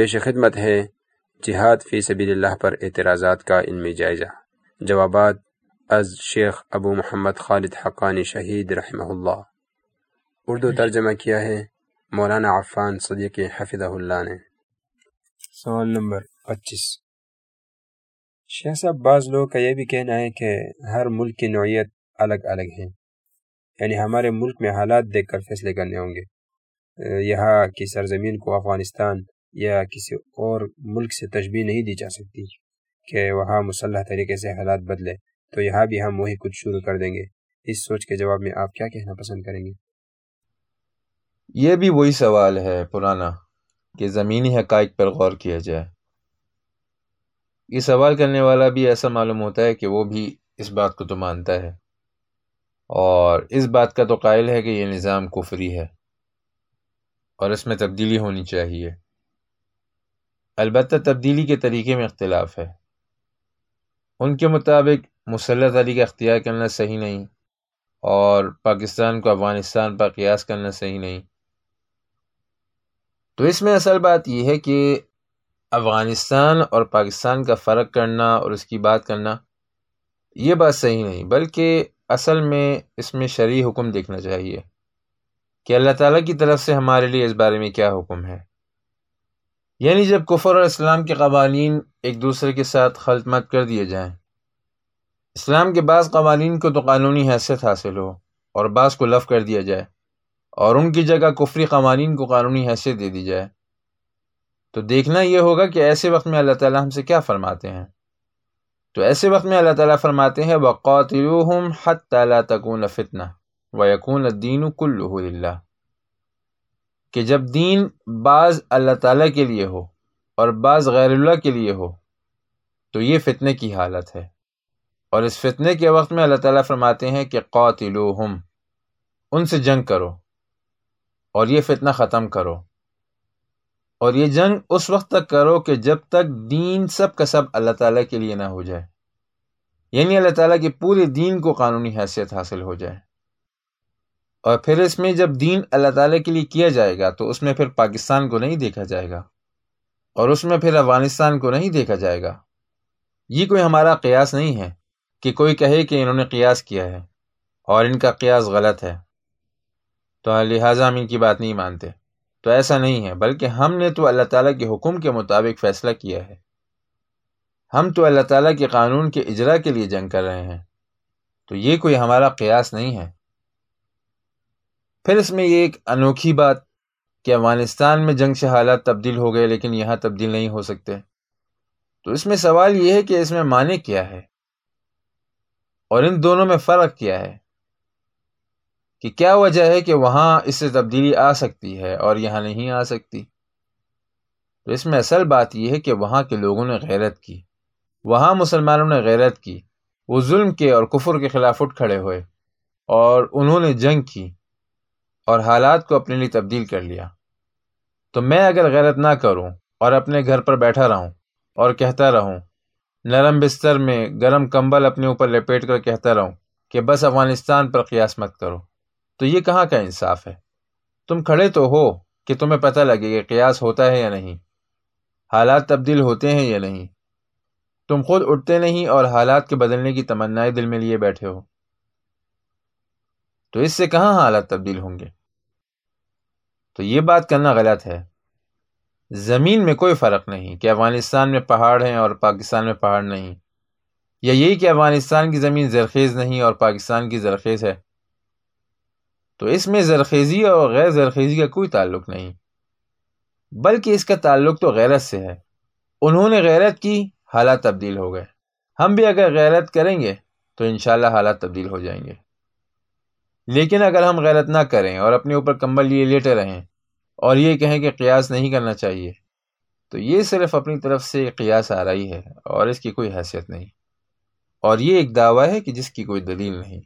پیش خدمت ہے جہاد فی سبیل اللہ پر اعتراضات کا علمی جائزہ۔ جوابات از شیخ ابو محمد خالد حقانی شہید رحمہ اللہ۔ اردو ترجمہ کیا ہے؟ مولانا عفان صدیق حفظہ اللہ نے۔ سوال نمبر پچیس۔ شیخ صاحب بعض لوگوں کا یہ بھی کہنا ہے کہ ہر ملک کی نوعیت الگ الگ ہے یعنی ہمارے ملک میں حالات دیکھ کر فیصلے کرنے ہوں گے۔ یہاں کی سرزمین کو افغانستان یا کسی اور ملک سے تشبیح نہیں دی جا سکتی کہ وہاں مسلح طریقے سے حالات بدلے، تو یہاں بھی ہم وہی کچھ شروع کر دیں گے۔ اس سوچ کے جواب میں آپ کیا کہنا پسند کریں گے؟ یہ بھی وہی سوال ہے پرانا کہ زمینی حقائق پر غور کیا جائے۔ یہ سوال کرنے والا بھی ایسا معلوم ہوتا ہے کہ وہ بھی اس بات کو تو مانتا ہے۔ اور اس بات کا تو قائل ہے کہ یہ نظام کفری ہے اور اس میں تبدیلی ہونی چاہیے۔ البتہ تبدیلی کے طریقے میں اختلاف ہے۔ ان کے مطابق مسلح طریقہ اختیار کرنا صحیح نہیں اور پاکستان کو افغانستان پر قیاس کرنا صحیح نہیں۔ تو اس میں اصل بات یہ ہے کہ افغانستان اور پاکستان کا فرق کرنا اور اس کی بات کرنا یہ بات صحیح نہیں، بلکہ اصل میں اس میں شرعی حکم دیکھنا چاہیے کہ اللہ تعالیٰ کی طرف سے ہمارے لیے اس بارے میں کیا حکم ہے۔ یعنی جب کفر اور اسلام کے قوانین ایک دوسرے کے ساتھ خلط مت کر دیے جائیں۔ اسلام کے بعض قوانین کو تو قانونی حیثیت حاصل ہو اور بعض کو لف کر دیا جائے اور ان کی جگہ کفری قوانین کو قانونی حیثیت دے دی جائے۔ تو دیکھنا یہ ہوگا کہ ایسے وقت میں اللہ تعالیٰ ہم سے کیا فرماتے ہیں۔ تو ایسے وقت میں اللہ تعالیٰ فرماتے ہیں وقات حت تعلیٰ تکون فتنہ و یقون الدین کل اللہ کہ جب دین بعض اللہ تعالیٰ کے لیے ہو اور بعض غیر اللہ کے لیے ہو، تو یہ فتنے کی حالت ہے۔ اور اس فتنے کے وقت میں اللہ تعالیٰ فرماتے ہیں کہ قاتلوہم، ان سے جنگ کرو اور یہ فتنہ ختم کرو۔ اور یہ جنگ اس وقت تک کرو کہ جب تک دین سب کا سب اللہ تعالیٰ کے لیے نہ ہو جائے۔ یعنی اللہ تعالیٰ کے پورے دین کو قانونی حیثیت حاصل ہو جائے۔ اور پھر اس میں جب دین اللہ تعالیٰ کے لیے کیا جائے گا، تو اس میں پھر پاکستان کو نہیں دیکھا جائے گا، اور اس میں پھر افغانستان کو نہیں دیکھا جائے گا۔ یہ کوئی ہمارا قیاس نہیں ہے کہ کوئی کہے کہ انہوں نے قیاس کیا ہے اور ان کا قیاس غلط ہے۔ تو لہٰذا ہم ان کی بات نہیں مانتے۔ تو ایسا نہیں ہے، بلکہ ہم نے تو اللہ تعالیٰ کے حکم کے مطابق فیصلہ کیا ہے۔ ہم تو اللہ تعالیٰ کے قانون کے اجرا کے لیے جنگ کر رہے ہیں۔ تو یہ کوئی ہمارا قیاس نہیں ہے۔ پھر اس میں یہ ایک انوکھی بات کہ افغانستان میں جنگ سے حالات تبدیل ہو گئے لیکن یہاں تبدیل نہیں ہو سکتے۔ تو اس میں سوال یہ ہے کہ اس میں معنی کیا ہے؟ اور ان دونوں میں فرق کیا ہے؟ کہ کیا وجہ ہے کہ وہاں اس سے تبدیلی آ سکتی ہے اور یہاں نہیں آ سکتی؟ تو اس میں اصل بات یہ ہے کہ وہاں کے لوگوں نے غیرت کی۔ وہاں مسلمانوں نے غیرت کی۔ وہ ظلم کے اور کفر کے خلاف اٹھ کھڑے ہوئے اور انہوں نے جنگ کی۔ اور حالات کو اپنے لیے تبدیل کر لیا۔ تو میں اگر غیرت نہ کروں اور اپنے گھر پر بیٹھا رہوں اور کہتا رہوں، نرم بستر میں گرم کمبل اپنے اوپر لپیٹ کر کہتا رہوں کہ بس افغانستان پر قیاس مت کرو، تو یہ کہاں کا انصاف ہے؟ تم کھڑے تو ہو کہ تمہیں پتہ لگے کہ قیاس ہوتا ہے یا نہیں، حالات تبدیل ہوتے ہیں یا نہیں۔ تم خود اٹھتے نہیں اور حالات کے بدلنے کی تمنائیں دل میں لیے بیٹھے ہو۔ تو اس سے کہاں حالات تبدیل ہوں گے؟ تو یہ بات کرنا غلط ہے۔ زمین میں کوئی فرق نہیں کہ افغانستان میں پہاڑ ہیں اور پاکستان میں پہاڑ نہیں۔ یا یہی کہ افغانستان کی زمین زرخیز نہیں اور پاکستان کی زرخیز ہے۔ تو اس میں زرخیزی اور غیر زرخیزی کا کوئی تعلق نہیں۔ بلکہ اس کا تعلق تو غیرت سے ہے۔ انہوں نے غیرت کی، حالات تبدیل ہو گئے۔ ہم بھی اگر غیرت کریں گے تو انشاءاللہ حالات تبدیل ہو جائیں گے۔ لیکن اگر ہم غیرت نہ کریں اور اپنے اوپر کمبل لیے لیٹے رہیں اور یہ کہیں کہ قیاس نہیں کرنا چاہیے۔ تو یہ صرف اپنی طرف سے قیاس آ رہی ہے اور اس کی کوئی حیثیت نہیں۔ اور یہ ایک دعویٰ ہے کہ جس کی کوئی دلیل نہیں۔